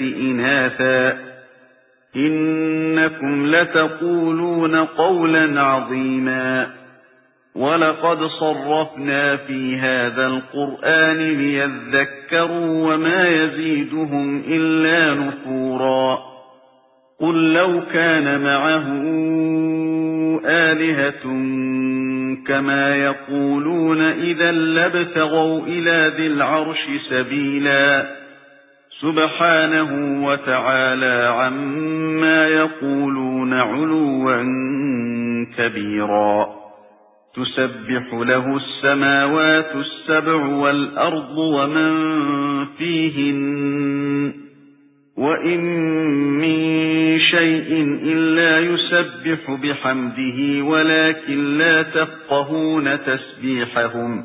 إِنَاثًا. إِنَّكُمْ لَتَقُولُونَ قَوْلًا عَظِيمًا. وَلَقَدْ صَرَّفْنَا فِي هَذَا الْقُرْآنِ لِيَذَّكَّرُوا وَمَا يَزِيدُهُمْ إِلَّا نُفُورًا. قُل لَّوْ كَانَ مَعَهُ آلِهَةٌ كَمَا يَقُولُونَ إِذًا لَّابْتَغَوْا إِلَى ذِي الْعَرْشِ سَبِيلًا. سُبْحَانَهُ وَتَعَالَى عَمَّا يَقُولُونَ عُلُوًّا كَبِيرًا. تُسَبِّحُ لَهُ السَّمَاوَاتُ السَّبْعُ وَالْأَرْضُ وَمَن فِيهِنَّ وَإِن مِّن شَيْءٍ إِلَّا يُسَبِّحُ بِحَمْدِهِ وَلَكِن لَّا تَفْقَهُونَ تَسْبِيحَهُمْ.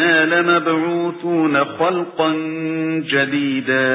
أَإِنَّا لَمَبْعُوثُونَ خَلْقًا جَدِيدًا